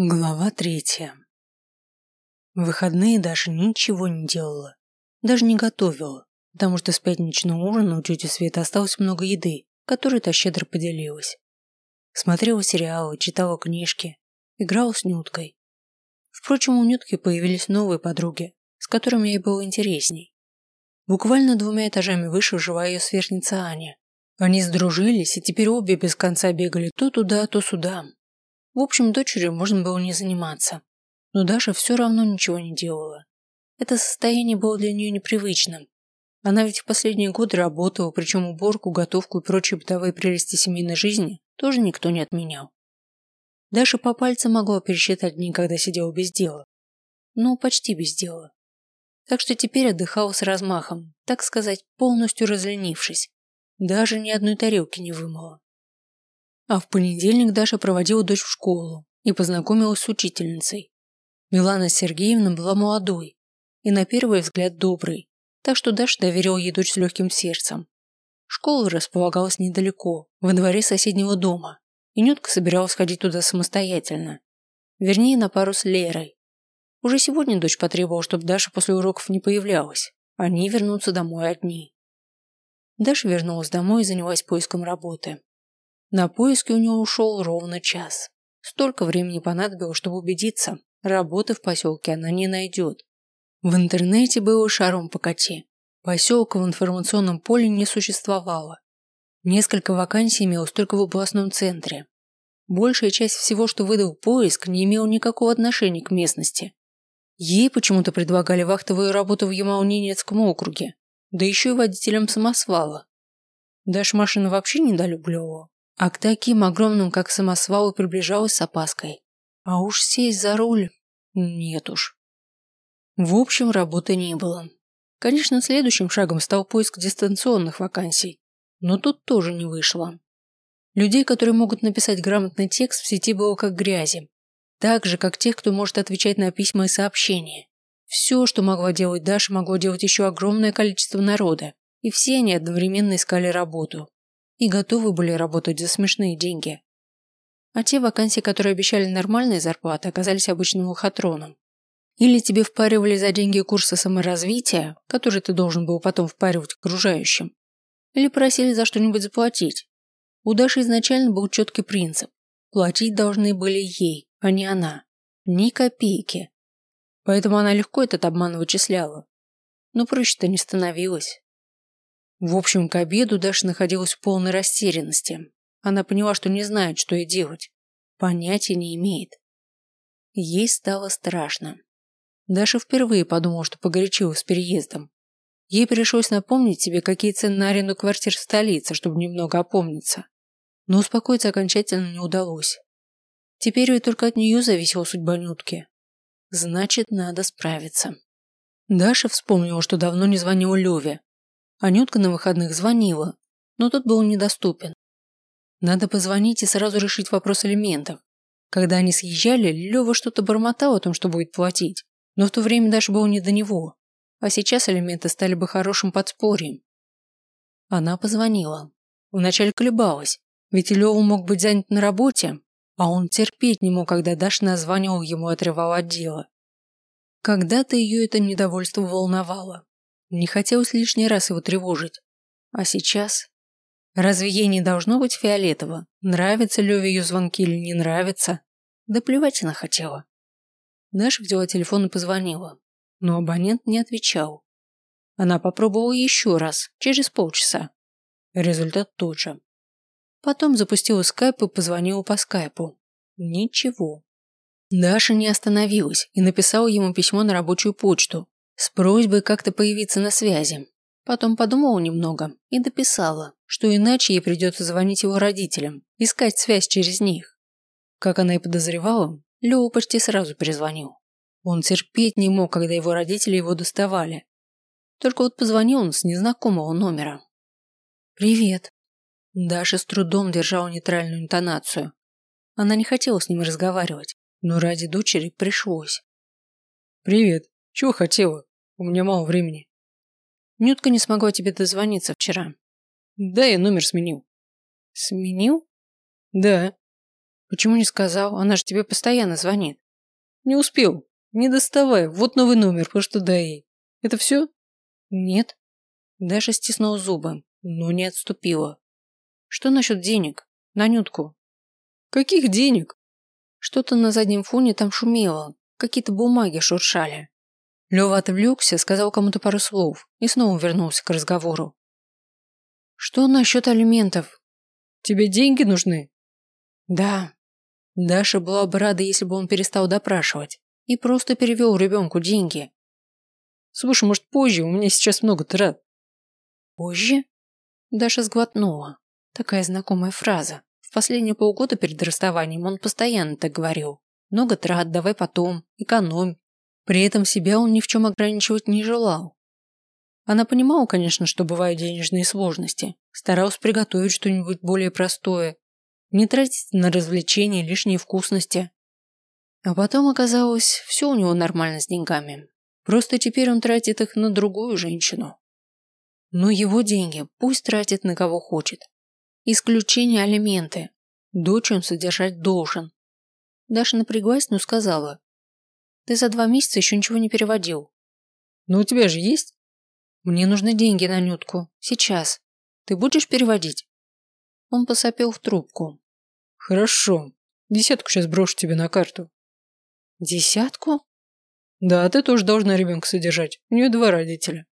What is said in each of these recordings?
Глава третья. В выходные Даша ничего не делала. Даже не готовила, потому что с пятничного ужина у тети Светы осталось много еды, которой та щедро поделилась. Смотрела сериалы, читала книжки, играла с Нюткой. Впрочем, у Нютки появились новые подруги, с которыми ей было интересней. Буквально двумя этажами выше жила ее сверстница Аня. Они сдружились и теперь обе без конца бегали то туда, то сюда, в общем, дочерью можно было не заниматься. Но Даша все равно ничего не делала. Это состояние было для нее непривычным. Она ведь в последние годы работала, причем уборку, готовку и прочие бытовые прелести семейной жизни тоже никто не отменял. Даша по пальцам могла пересчитать дни, когда сидела без дела. Ну, почти без дела. Так что теперь отдыхала с размахом, так сказать, полностью разленившись. Даже ни одной тарелки не вымыла. А в понедельник Даша проводила дочь в школу и познакомилась с учительницей. Милана Сергеевна была молодой и на первый взгляд доброй, так что Даша доверила ей дочь с легким сердцем. Школа располагалась недалеко, во дворе соседнего дома, и Нютка собиралась ходить туда самостоятельно. Вернее, на пару с Лерой. Уже сегодня дочь потребовала, чтобы Даша после уроков не появлялась. Они вернутся домой одни. Даша вернулась домой и занялась поиском работы. На поиски у него ушел ровно час. Столько времени понадобилось, чтобы убедиться, работы в поселке она не найдет. В интернете было шаром покати. Поселка в информационном поле не существовало. Несколько вакансий имелось только в областном центре. Большая часть всего, что выдал поиск, не имела никакого отношения к местности. Ей почему-то предлагали вахтовую работу в Ямал-Ненецком округе, да еще и водителем самосвала. Даша машину вообще недолюбливала, а к таким огромным, как самосвалы, приближалась с опаской. А уж сесть за руль... Нет уж. В общем, работы не было. Конечно, следующим шагом стал поиск дистанционных вакансий. Но тут тоже не вышло. Людей, которые могут написать грамотный текст, в сети было как грязи. Так же, как тех, кто может отвечать на письма и сообщения. Все, что могла делать Даша, могло делать еще огромное количество народа. И все они одновременно искали работу и готовы были работать за смешные деньги. А те вакансии, которые обещали нормальные зарплаты, оказались обычным лохотроном. Или тебе впаривали за деньги курсы саморазвития, которые ты должен был потом впаривать окружающим. Или просили за что-нибудь заплатить. У Даши изначально был четкий принцип. Платить должны были ей, а не она. Ни копейки. Поэтому она легко этот обман вычисляла. Но проще-то не становилось. В общем, к обеду Даша находилась в полной растерянности. Она поняла, что не знает, что ей делать. Понятия не имеет. Ей стало страшно. Даша впервые подумала, что погорячилась с переездом. Ей пришлось напомнить себе, какие цены на аренду квартир в столице, чтобы немного опомниться. Но успокоиться окончательно не удалось. Теперь ведь только от нее зависела судьба Нютки. Значит, надо справиться. Даша вспомнила, что давно не звонила Леве, Анютка на выходных звонила, но тот был недоступен. Надо позвонить и сразу решить вопрос элементов. Когда они съезжали, Лева что-то бормотал о том, что будет платить, но в то время даже было не до него. А сейчас элементы стали бы хорошим подспорьем. Она позвонила. Вначале колебалась, ведь Лева мог быть занят на работе, а он терпеть не мог, когда Даша названивал ему и отрывал от дела. Когда-то ее это недовольство волновало. Не хотелось лишний раз его тревожить. А сейчас? Разве ей не должно быть фиолетово? Нравится Леве ее звонки или не нравится? Да плевать она хотела. Даша взяла телефон и позвонила. Но абонент не отвечал. Она попробовала еще раз, через полчаса. Результат тот же. Потом запустила скайп и позвонила по скайпу. Ничего. Даша не остановилась и написала ему письмо на рабочую почту, с просьбой как-то появиться на связи. Потом подумала немного и дописала, что иначе ей придется звонить его родителям, искать связь через них. Как она и подозревала, Лева почти сразу перезвонил. Он терпеть не мог, когда его родители его доставали. Только вот позвонил он с незнакомого номера. «Привет». Даша с трудом держала нейтральную интонацию. Она не хотела с ним разговаривать, но ради дочери пришлось. «Привет. Чего хотела?» У меня мало времени. Нютка не смогла тебе дозвониться вчера. Да, я номер сменил. Сменил? Да. Почему не сказал? Она же тебе постоянно звонит. Не успел. Не доставай. Вот новый номер, что дай ей. Это все? Нет. Даша стиснула зубы, но не отступила. Что насчет денег? На Нютку. Каких денег? Что-то на заднем фоне там шумело. Какие-то бумаги шуршали. Лева отвлекся, сказал кому-то пару слов и снова вернулся к разговору. Что насчет алиментов? Тебе деньги нужны? Да. Даша была бы рада, если бы он перестал допрашивать и просто перевел ребенку деньги. Слушай, может, позже? У меня сейчас много трат. Позже? Даша сглотнула. Такая знакомая фраза. В последние полгода перед расставанием он постоянно так говорил. Много трат, давай потом, экономь. При этом себя он ни в чем ограничивать не желал. Она понимала, конечно, что бывают денежные сложности. Старалась приготовить что-нибудь более простое. Не тратить на развлечения лишние вкусности. А потом оказалось, все у него нормально с деньгами. Просто теперь он тратит их на другую женщину. Но его деньги пусть тратит на кого хочет. Исключение алименты. Дочь он содержать должен. Даша напряглась, но сказала. Ты за два месяца еще ничего не переводил. Но у тебя же есть? Мне нужны деньги на Нютку. Сейчас. Ты будешь переводить? Он посопел в трубку. Хорошо. Десятку сейчас брошу тебе на карту. Десятку? Да, ты тоже должна ребенка содержать. У нее два родителя.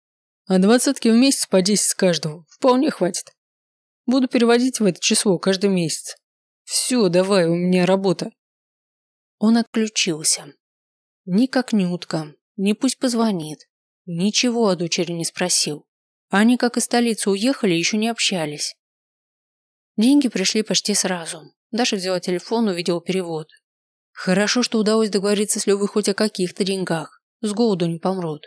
А двадцатки в месяц по десять с каждого. Вполне хватит. Буду переводить в это число каждый месяц. Все, давай, у меня работа. Он отключился. Ни как Нютка, ни пусть позвонит. Ничего о дочери не спросил. Они, как из столицы уехали, еще не общались. Деньги пришли почти сразу. Даша взяла телефон, увидела перевод. Хорошо, что удалось договориться с Левой хоть о каких-то деньгах. С голоду не помрут.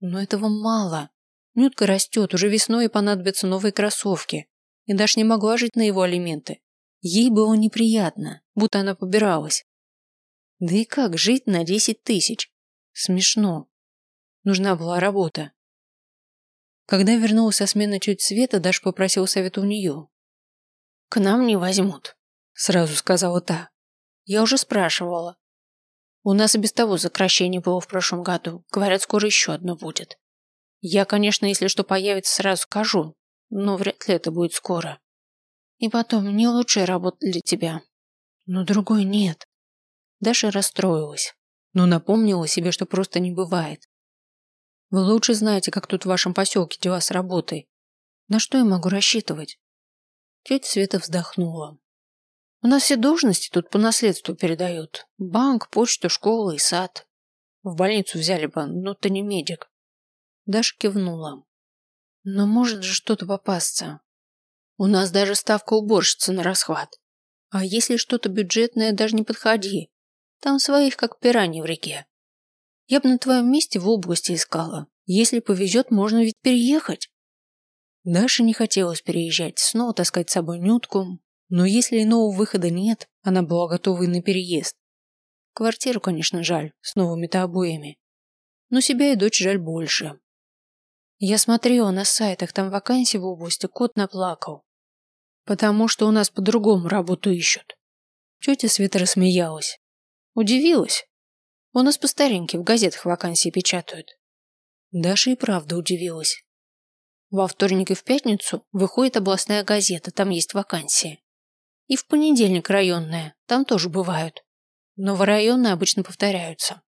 Но этого мало. Нютка растет, уже весной понадобятся новые кроссовки. И Даша не могла жить на его алименты. Ей было неприятно, будто она побиралась. Да и как жить на десять тысяч? Смешно. Нужна была работа. Когда вернулась со смены чуть Света, Даша попросила совета у нее. «К нам не возьмут», – сразу сказала та. «Я уже спрашивала. У нас и без того сокращение было в прошлом году. Говорят, скоро еще одно будет. Я, конечно, если что появится, сразу скажу, но вряд ли это будет скоро. И потом, не лучшая работа для тебя. Но другой нет. Даша расстроилась, но напомнила себе, что просто не бывает. Вы лучше знаете, как тут в вашем поселке дела с работой. На что я могу рассчитывать? Тетя Света вздохнула. У нас все должности тут по наследству передают. Банк, почту, школа и сад. В больницу взяли бы, но ты не медик. Даша кивнула. Но может же что-то попасться. У нас даже ставка уборщицы на расхват. А если что-то бюджетное, даже не подходи. Там своих, как пираньи в реке. Я бы на твоем месте в области искала. Если повезет, можно ведь переехать. Даше не хотелось переезжать, снова таскать с собой нютку, но если иного выхода нет, она была готова и на переезд. Квартиру, конечно, жаль, с новыми-то обоями. Но себя и дочь жаль больше. Я смотрела на сайтах, там вакансии в области, кот наплакал. Потому что у нас по-другому работу ищут. Тетя Света рассмеялась. Удивилась. У нас по старинке в газетах вакансии печатают. Даша и правда удивилась. Во вторник и в пятницу выходит областная газета, там есть вакансии. И в понедельник районная, там тоже бывают. Но в районные обычно повторяются.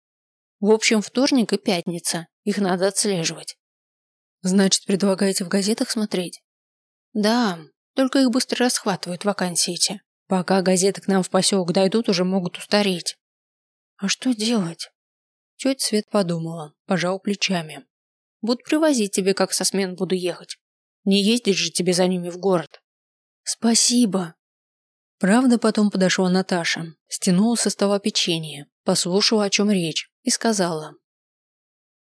В общем, вторник и пятница, их надо отслеживать. Значит, предлагаете в газетах смотреть? Да, только их быстро расхватывают вакансии эти. Пока газеты к нам в поселок дойдут, уже могут устареть. А что делать? Тетя Свет подумала, пожал плечами. Буду привозить тебе, как со смен буду ехать. Не ездить же тебе за ними в город. Спасибо. Правда, потом подошла Наташа, стянула со стола печенье, послушала, о чем речь, и сказала.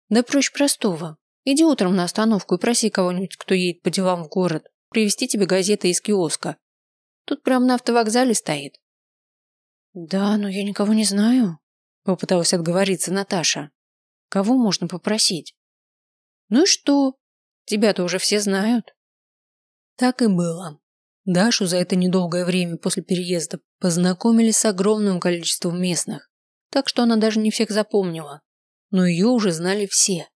Да проще простого. Иди утром на остановку и проси кого-нибудь, кто едет по делам в город, привезти тебе газеты из киоска. Тут прямо на автовокзале стоит. Да, но я никого не знаю. Попыталась отговориться Наташа. Кого можно попросить? Ну и что? Тебя-то уже все знают. Так и было. Дашу за это недолгое время после переезда познакомили с огромным количеством местных, так что она даже не всех запомнила, но ее уже знали все.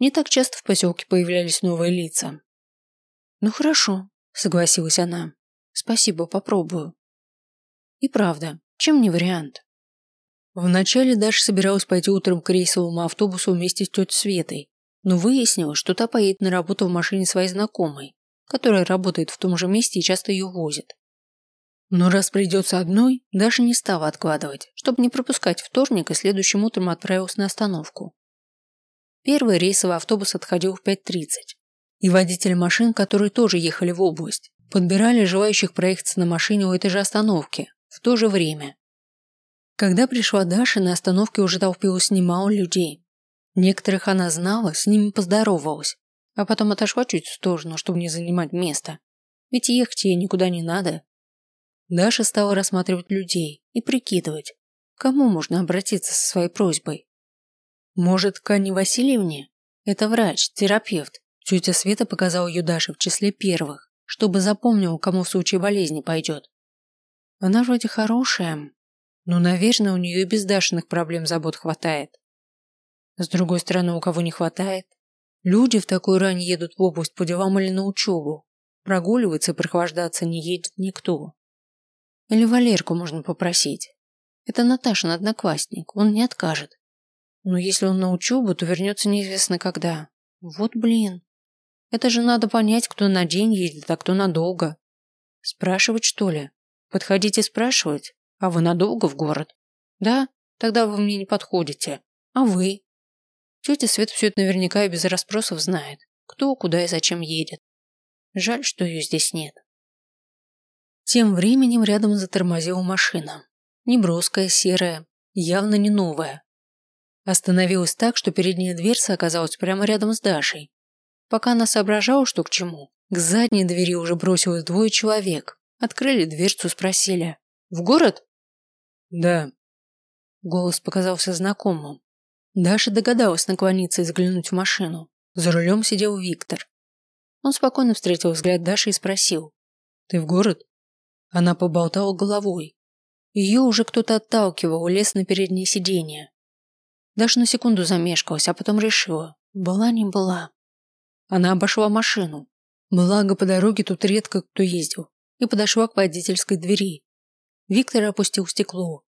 Не так часто в поселке появлялись новые лица. «Ну хорошо», – согласилась она. «Спасибо, попробую». И правда, чем не вариант? Вначале Даша собиралась пойти утром к рейсовому автобусу вместе с тетей Светой, но выяснилось, что та поедет на работу в машине своей знакомой, которая работает в том же месте и часто ее возит. Но раз придется одной, Даша не стала откладывать, чтобы не пропускать вторник и следующим утром отправилась на остановку. Первый рейсовый автобус отходил в 5.30, и водители машин, которые тоже ехали в область, подбирали желающих проехаться на машине у этой же остановки в то же время. Когда пришла Даша, на остановке уже толпилось немало людей. Некоторых она знала, с ними поздоровалась, а потом отошла чуть в сторону, чтобы не занимать место. Ведь ехать ей никуда не надо. Даша стала рассматривать людей и прикидывать, кому можно обратиться со своей просьбой. Может, к Анне Васильевне? Это врач, терапевт. Тетя Света показала ее Даше в числе первых, чтобы запомнил, кому в случае болезни пойдет. Она вроде хорошая, но, наверное, у нее и без Дашиных проблем забот хватает. С другой стороны, у кого не хватает, Люди в такой рань едут в область по делам или на учебу. Прогуливаться и прохлаждаться не едет никто. Или Валерку можно попросить. Это Наташин одноклассник, он не откажет. Но если он на учебу, то вернется неизвестно когда. Вот блин. Это же надо понять, кто на день едет, а кто надолго. Спрашивать, что ли? Подходите спрашивать? А вы надолго в город? Да? Тогда вы мне не подходите. А вы? Тетя Свет все это наверняка и без расспросов знает, кто, куда и зачем едет. Жаль, что ее здесь нет. Тем временем рядом затормозила машина. Неброская, серая, явно не новая. Остановилась так, что передняя дверца оказалась прямо рядом с Дашей. Пока она соображала, что к чему, к задней двери уже бросилось двое человек. Открыли дверцу, спросили. «В город?» «Да». Голос показался знакомым. Даша догадалась наклониться и заглянуть в машину. За рулем сидел Виктор. Он спокойно встретил взгляд Даши и спросил. «Ты в город?» Она поболтала головой. Ее уже кто-то отталкивал, лез на переднее сиденье. Даша на секунду замешкалась, а потом решила. Была не была. Она обошла машину. Благо, по дороге тут редко кто ездил. И подошла к водительской двери. Виктор опустил стекло.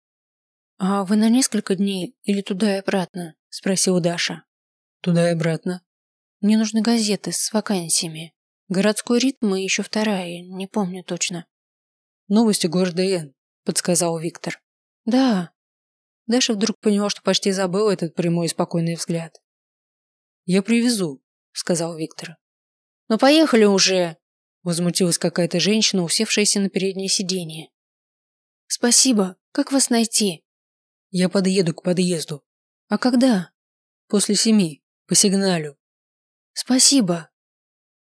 «А вы на несколько дней или туда и обратно?» – спросила Даша. «Туда и обратно». «Мне нужны газеты с вакансиями. Городской ритм и еще вторая, не помню точно». «Новости города Н», – подсказал Виктор. «Да». Даша вдруг поняла, что почти забыла этот прямой и спокойный взгляд. «Я привезу», – сказал Виктор. «Ну поехали уже!» – возмутилась какая-то женщина, усевшаяся на переднее сиденье. «Спасибо. Как вас найти?» Я подъеду к подъезду. А когда? После семи. По сигналю. Спасибо.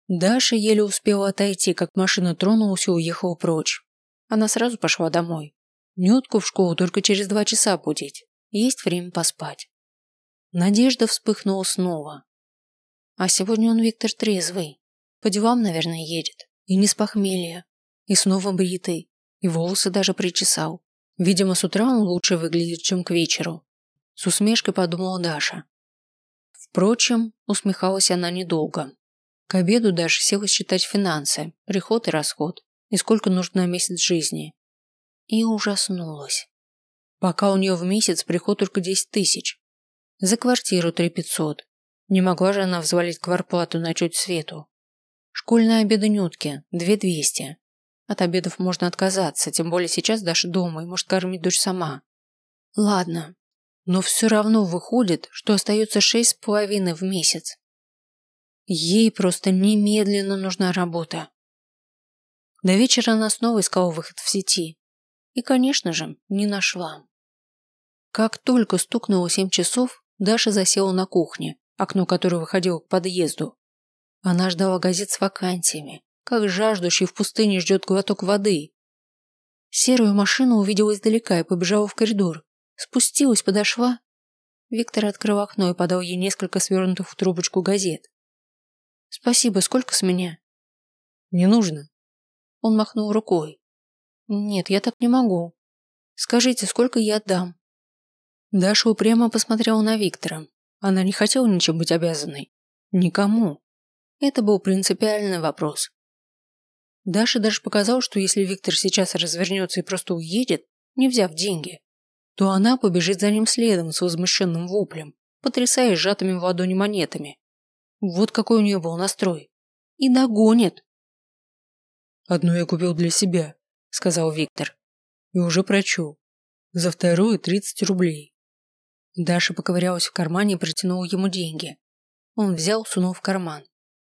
Даша еле успела отойти, как машина тронулась и уехала прочь. Она сразу пошла домой. Нютку в школу только через два часа будить. Есть время поспать. Надежда вспыхнула снова. А сегодня он Виктор трезвый. По делам, наверное, едет. И не с похмелья. И снова бритый. И волосы даже причесал. Видимо, с утра он лучше выглядит, чем к вечеру. С усмешкой подумала Даша. Впрочем, усмехалась она недолго. К обеду Даша села считать финансы, приход и расход, и сколько нужно на месяц жизни. И ужаснулась. Пока у нее в месяц приход только 10 тысяч. За квартиру 3 500. Не могла же она взвалить кварплату на чуть свету. Школьные обеды Нютки – 2 200. От обедов можно отказаться, тем более сейчас Даша дома и может кормить дочь сама. Ладно, но все равно выходит, что остается шесть с половиной в месяц. Ей просто немедленно нужна работа. До вечера она снова искала выход в сети. И, конечно же, не нашла. Как только стукнуло семь часов, Даша засела на кухне, окно которой выходило к подъезду. Она ждала газет с вакансиями, как жаждущий в пустыне ждет глоток воды. Серую машину увидела издалека и побежала в коридор. Спустилась, подошла. Виктор открыл окно и подал ей несколько свернутых в трубочку газет. «Спасибо, сколько с меня?» «Не нужно». Он махнул рукой. Нет, я так не могу. Скажите, сколько я отдам? Даша упрямо посмотрела на Виктора. Она не хотела ничем быть обязанной. Никому. Это был принципиальный вопрос. Даша даже показал, что если Виктор сейчас развернется и просто уедет, не взяв деньги, то она побежит за ним следом с возмущенным воплем, потрясая сжатыми в ладони монетами. Вот какой у нее был настрой. И догонит. «Одну я купил для себя», — сказал Виктор. «И уже прочел. За вторую тридцать рублей». Даша поковырялась в кармане и протянула ему деньги. Он взял, сунул в карман.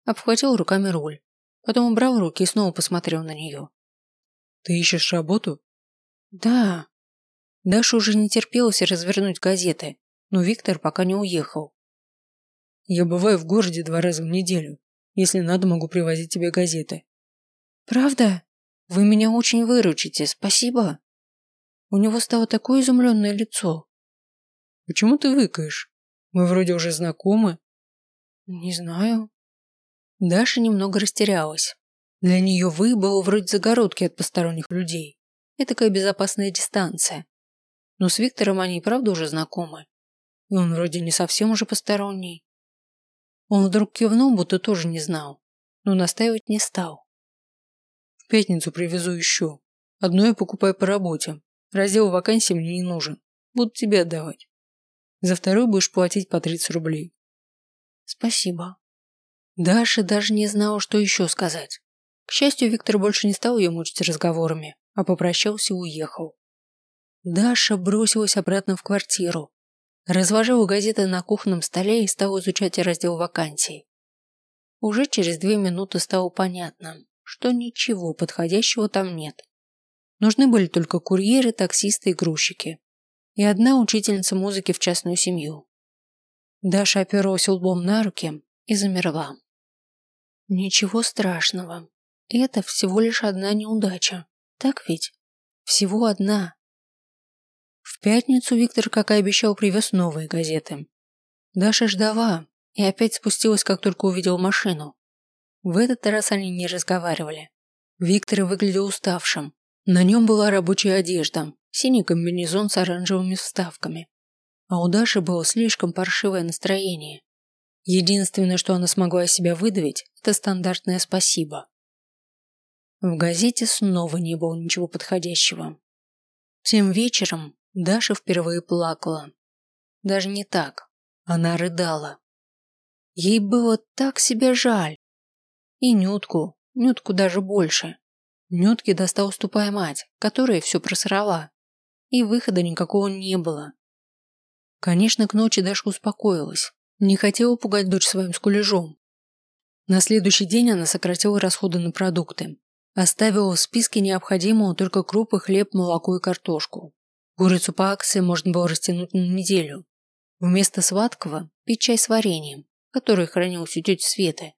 Обхватил руками руль. Потом убрал руки и снова посмотрел на нее. «Ты ищешь работу?» «Да». Даша уже не терпелась развернуть газеты, но Виктор пока не уехал. «Я бываю в городе два раза в неделю. Если надо, могу привозить тебе газеты». «Правда? Вы меня очень выручите, спасибо». У него стало такое изумленное лицо. «Почему ты выкаешь? Мы вроде уже знакомы». «Не знаю». Даша немного растерялась. Для нее вы было вроде загородки от посторонних людей. Этакая безопасная дистанция. Но с Виктором они и правда уже знакомы. И он вроде не совсем уже посторонний. Он вдруг кивнул, будто тоже не знал, но настаивать не стал. В пятницу привезу еще. Одно я покупаю по работе. Раздел вакансий мне не нужен. Буду тебе отдавать. За вторую будешь платить по 30 рублей. Спасибо. Даша даже не знала, что еще сказать. К счастью, Виктор больше не стал ее мучить разговорами, а попрощался и уехал. Даша бросилась обратно в квартиру, разложила газеты на кухонном столе и стала изучать раздел вакансий. Уже через две минуты стало понятно, что ничего подходящего там нет. Нужны были только курьеры, таксисты и грузчики. И одна учительница музыки в частную семью. Даша оперлась лбом на руки и замерла. Ничего страшного. Это всего лишь одна неудача. Так ведь? Всего одна. В пятницу Виктор, как и обещал, привез новые газеты. Даша ждала и опять спустилась, как только увидел машину. В этот раз они не разговаривали. Виктор выглядел уставшим. На нем была рабочая одежда, синий комбинезон с оранжевыми вставками. А у Даши было слишком паршивое настроение. Единственное, что она смогла из себя выдавить, это стандартное спасибо. В газете снова не было ничего подходящего. Тем вечером Даша впервые плакала. Даже не так. Она рыдала. Ей было так себя жаль. И Нютку, Нютку даже больше. Нютке досталась тупая мать, которая все просрала. И выхода никакого не было. Конечно, к ночи Даша успокоилась. Не хотела пугать дочь своим скулежом. На следующий день она сократила расходы на продукты. Оставила в списке необходимого только крупы, хлеб, молоко и картошку. Курицу по акции можно было растянуть на неделю. Вместо сладкого – пить чай с вареньем, который хранился у тети Светы.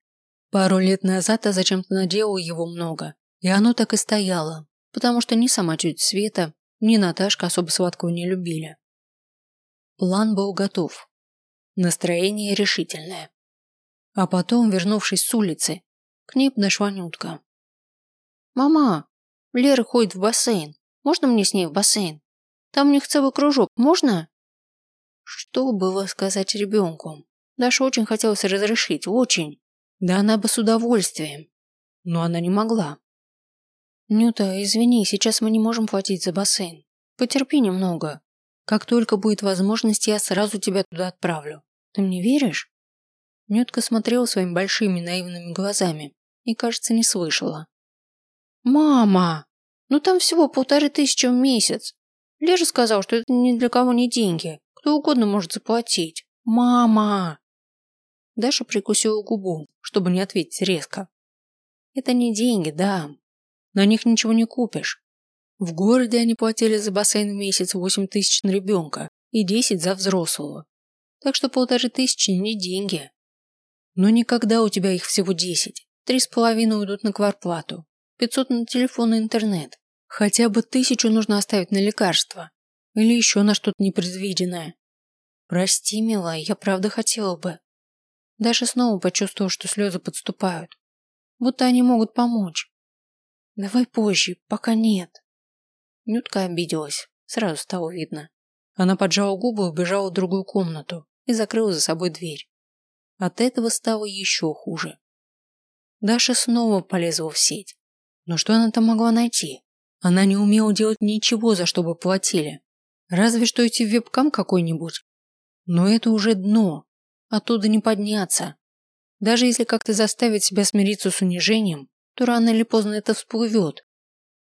Пару лет назад я зачем-то наделала его много, и оно так и стояло, потому что ни сама тетя Света, ни Наташка особо сладкого не любили. План был готов. Настроение решительное. А потом, вернувшись с улицы, к ней подошла Нютка. «Мама, Лера ходит в бассейн. Можно мне с ней в бассейн? Там у них целый кружок. Можно?» Что было сказать ребенку? Даша очень хотелось разрешить, очень. Да она бы с удовольствием. Но она не могла. «Нюта, извини, сейчас мы не можем платить за бассейн. Потерпи немного. Как только будет возможность, я сразу тебя туда отправлю. Ты мне веришь?» Нютка смотрела своими большими наивными глазами и, кажется, не слышала. «Мама! Ну там всего полторы тысячи в месяц. Лежа сказал, что это ни для кого не деньги. Кто угодно может заплатить. Мама!» Даша прикусила губу, чтобы не ответить резко. «Это не деньги, да. На них ничего не купишь. В городе они платили за бассейн в месяц восемь тысяч на ребенка и десять за взрослого. Так что полторы тысячи не деньги. Но никогда у тебя их всего десять. Три с половиной уйдут на кварплату. Пятьсот на телефон и интернет. Хотя бы тысячу нужно оставить на лекарства. Или еще на что-то непредвиденное. Прости, милая, я правда хотела бы. Даша снова почувствовала, что слезы подступают. Будто они могут помочь. Давай позже, пока нет. Нютка обиделась. Сразу стало видно. Она поджала губы убежала в другую комнату и закрыла за собой дверь. От этого стало еще хуже. Даша снова полезла в сеть. Но что она там могла найти? Она не умела делать ничего, за что бы платили. Разве что идти в вебкам какой-нибудь. Но это уже дно. Оттуда не подняться. Даже если как-то заставить себя смириться с унижением, то рано или поздно это всплывет.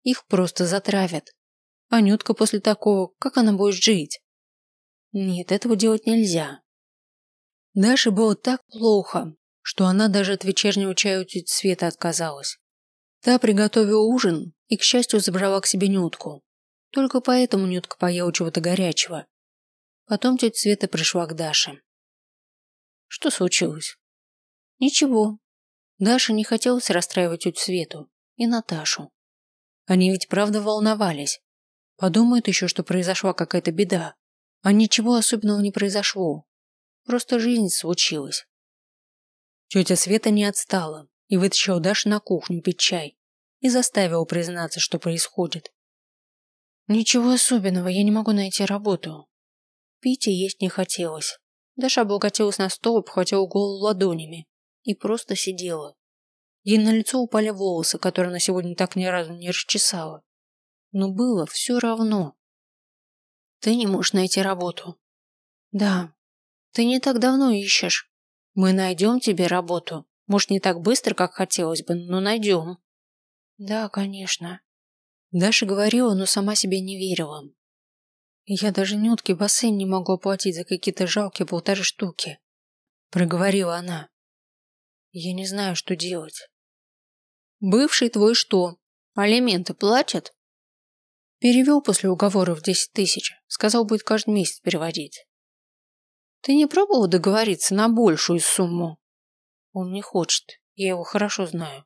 Их просто затравят. Анютка после такого, как она будет жить? Нет, этого делать нельзя. Даше было так плохо, что она даже от вечернего чая у тети Света отказалась. Та приготовила ужин и, к счастью, забрала к себе Нютку. Только поэтому Нютка поела чего-то горячего. Потом тетя Света пришла к Даше. Что случилось? Ничего. Даша не хотелось расстраивать тетю Свету и Наташу. Они ведь правда волновались. Подумают еще, что произошла какая-то беда. А ничего особенного не произошло. Просто жизнь случилась. Тетя Света не отстала и вытащила Дашу на кухню пить чай и заставила признаться, что происходит. Ничего особенного, я не могу найти работу. Пить и есть не хотелось. Даша облокотилась на стол, обхватила голову ладонями и просто сидела. Ей на лицо упали волосы, которые она сегодня так ни разу не расчесала. Но было все равно. Ты не можешь найти работу. Да. Ты не так давно ищешь. Мы найдем тебе работу. Может, не так быстро, как хотелось бы, но найдем. Да, конечно. Даша говорила, но сама себе не верила. Я даже нютки бассейн не могу оплатить за какие-то жалкие полторы штуки. Проговорила она. Я не знаю, что делать. Бывший твой что? Алименты платят? Перевел после уговора в десять тысяч. Сказал, будет каждый месяц переводить. Ты не пробовал договориться на большую сумму? Он не хочет. Я его хорошо знаю.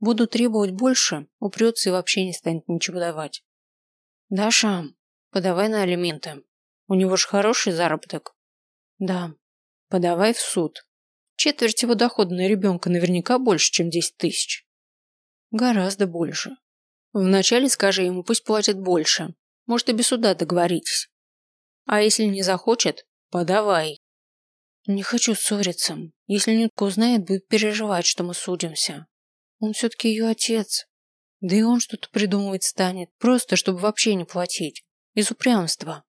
Буду требовать больше, упрется и вообще не станет ничего давать. Даша, подавай на алименты. У него же хороший заработок. Да. Подавай в суд. Четверть его дохода на ребенка наверняка больше, чем десять тысяч. Гораздо больше. Вначале скажи ему, пусть платит больше. Может, и без суда договоритесь. А если не захочет, подавай. Не хочу ссориться. Если Нютка узнает, будет переживать, что мы судимся. Он все-таки ее отец. Да и он что-то придумывать станет, просто чтобы вообще не платить. Из упрямства.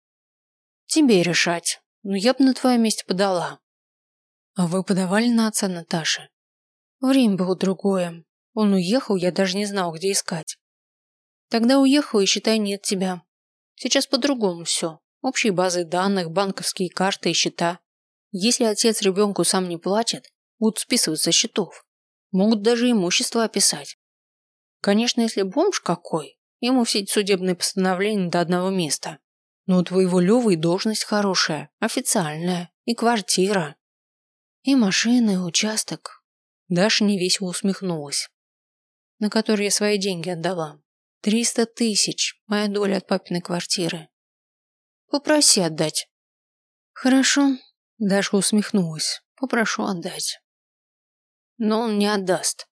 Тебе решать. Но я бы на твоем месте подала. А вы подавали на отца Наташи? Время было другое. Он уехал, я даже не знал, где искать. Тогда уехал и, считай, нет тебя. Сейчас по-другому все. Общие базы данных, банковские карты и счета. Если отец ребенку сам не платит, будут списывать со счетов. Могут даже имущество описать. Конечно, если бомж какой, ему все эти судебные постановления до одного места. Но у твоего Левы и должность хорошая, официальная, и квартира. И машина, и участок. Даша невесело усмехнулась. На который я свои деньги отдала. Триста тысяч, моя доля от папиной квартиры. Попроси отдать. Хорошо, Даша усмехнулась. Попрошу отдать. Но он не отдаст.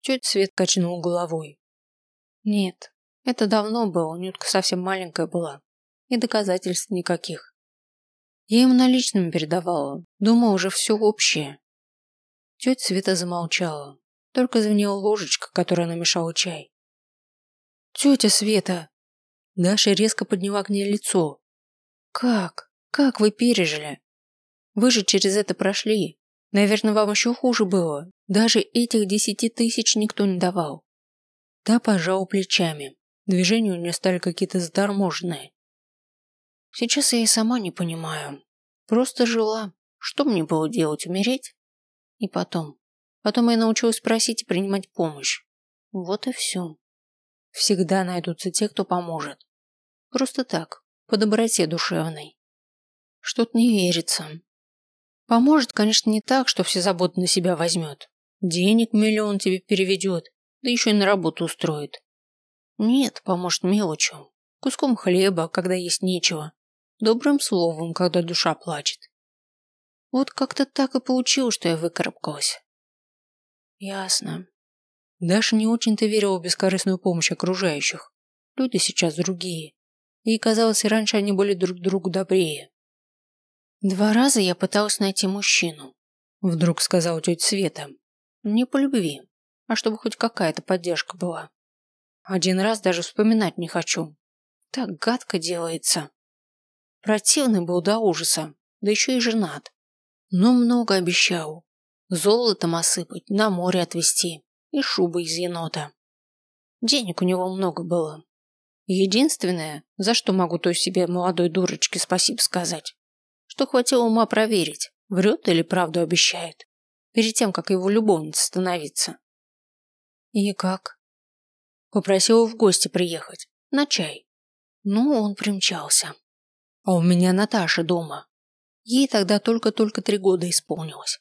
Чуть Свет качнул головой. Нет, это давно было, Нютка совсем маленькая была. И доказательств никаких. Я ему наличными передавала, думала уже все общее. Тетя Света замолчала, только звенела ложечка, которая намешала чай. «Тетя Света!» Даша резко подняла к ней лицо. «Как? Как вы пережили? Вы же через это прошли. Наверное, вам еще хуже было. Даже этих десяти тысяч никто не давал». Та пожала плечами. Движения у нее стали какие-то заторможенные. Сейчас я и сама не понимаю. Просто жила. Что мне было делать, умереть? И потом. Потом я научилась просить и принимать помощь. Вот и все. Всегда найдутся те, кто поможет. Просто так, по доброте душевной. Что-то не верится. Поможет, конечно, не так, что все заботы на себя возьмет. Денег миллион тебе переведет, да еще и на работу устроит. Нет, поможет мелочью. Куском хлеба, когда есть нечего. Добрым словом, когда душа плачет. Вот как-то так и получилось, что я выкарабкалась. Ясно. Даша не очень-то верила в бескорыстную помощь окружающих. Люди сейчас другие. И казалось, и раньше они были друг другу добрее. «Два раза я пыталась найти мужчину», – вдруг сказала тетя Света. «Не по любви, а чтобы хоть какая-то поддержка была. Один раз даже вспоминать не хочу. Так гадко делается. Противный был до ужаса, да еще и женат. Но много обещал. Золотом осыпать, на море отвезти и шубы из енота. Денег у него много было. Единственное, за что могу той себе молодой дурочке спасибо сказать, что хватило ума проверить, врет или правду обещает, перед тем, как его любовница становиться. И как? Попросил в гости приехать, на чай. Ну, он примчался. А у меня Наташа дома. Ей тогда только-только три года исполнилось.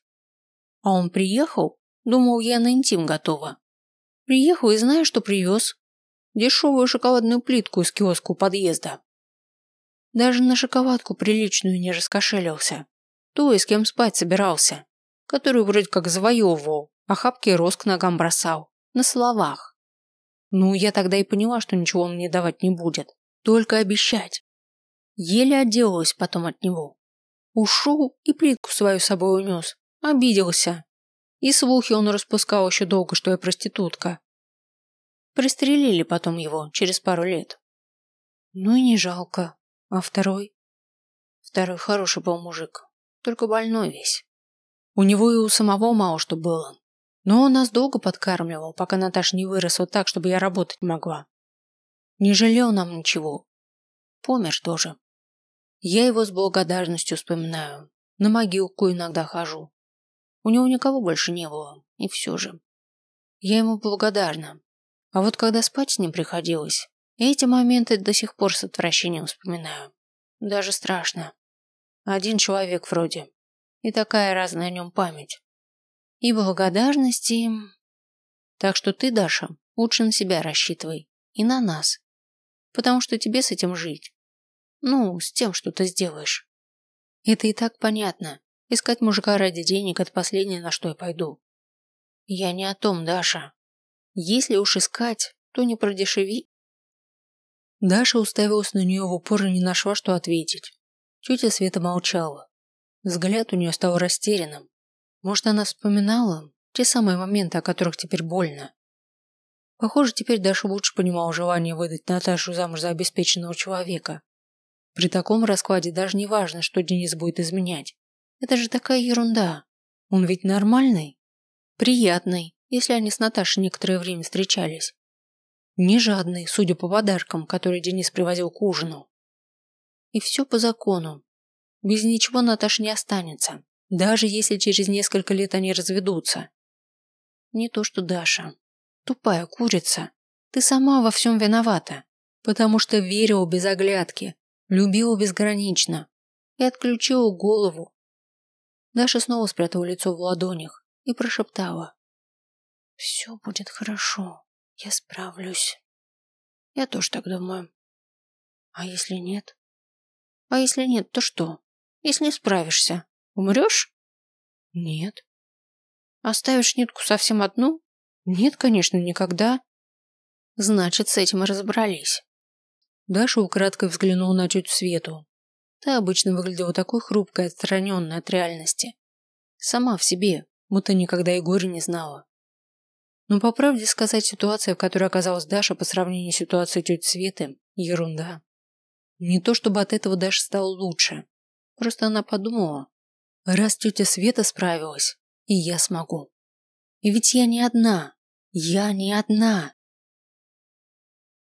А он приехал, думал, я на интим готова. Приехал и знаю, что привез. Дешевую шоколадную плитку из киоска у подъезда. Даже на шоколадку приличную не раскошелился. То, с кем спать собирался. Которую вроде как завоевывал, а хапки роз к ногам бросал. На словах. Ну, я тогда и поняла, что ничего он мне давать не будет. Только обещать. Еле отделалась потом от него. Ушел и плитку свою с собой унес. Обиделся. И слухи он распускал еще долго, что я проститутка. Пристрелили потом его через пару лет. Ну и не жалко. А второй? Второй хороший был мужик, только больной весь. У него и у самого мало что было. Но он нас долго подкармливал, пока Наташа не выросла так, чтобы я работать могла. Не жалел нам ничего. Помер тоже. Я его с благодарностью вспоминаю. На могилку иногда хожу. У него никого больше не было, и все же. Я ему благодарна. А вот когда спать с ним приходилось, эти моменты до сих пор с отвращением вспоминаю. Даже страшно. Один человек вроде. И такая разная о нем память. И благодарности им. Так что ты, Даша, лучше на себя рассчитывай. И на нас. Потому что тебе с этим жить. Ну, с тем, что ты сделаешь. Это и так понятно. Искать мужика ради денег – это последнее, на что я пойду. Я не о том, Даша. Если уж искать, то не продешеви. Даша уставилась на нее в упор и не нашла, что ответить. Тетя Света молчала. Взгляд у нее стал растерянным. Может, она вспоминала те самые моменты, о которых теперь больно. Похоже, теперь Даша лучше понимала желание выдать Наташу замуж за обеспеченного человека. При таком раскладе даже не важно, что Денис будет изменять. Это же такая ерунда. Он ведь нормальный. Приятный, если они с Наташей некоторое время встречались. Не жадный, судя по подаркам, которые Денис привозил к ужину. И все по закону. Без ничего Наташа не останется, даже если через несколько лет они разведутся. Не то что Даша. Тупая курица. Ты сама во всем виновата, потому что верила без оглядки, любила безгранично и отключила голову Даша снова спрятала лицо в ладонях и прошептала. «Все будет хорошо. Я справлюсь». «Я тоже так думаю». «А если нет?» «А если нет, то что? Если не справишься, умрешь?» «Нет». «Оставишь нитку совсем одну?» «Нет, конечно, никогда». «Значит, с этим и разобрались». Даша украдкой взглянула на тетю Свету, Та обычно выглядела такой хрупкой, отстраненной от реальности. Сама в себе, будто никогда и горе не знала. Но по правде сказать, ситуация, в которой оказалась Даша по сравнению с ситуацией тети Светы – ерунда. Не то чтобы от этого Даша стало лучше. Просто она подумала, раз тетя Света справилась, и я смогу. И ведь я не одна. Я не одна.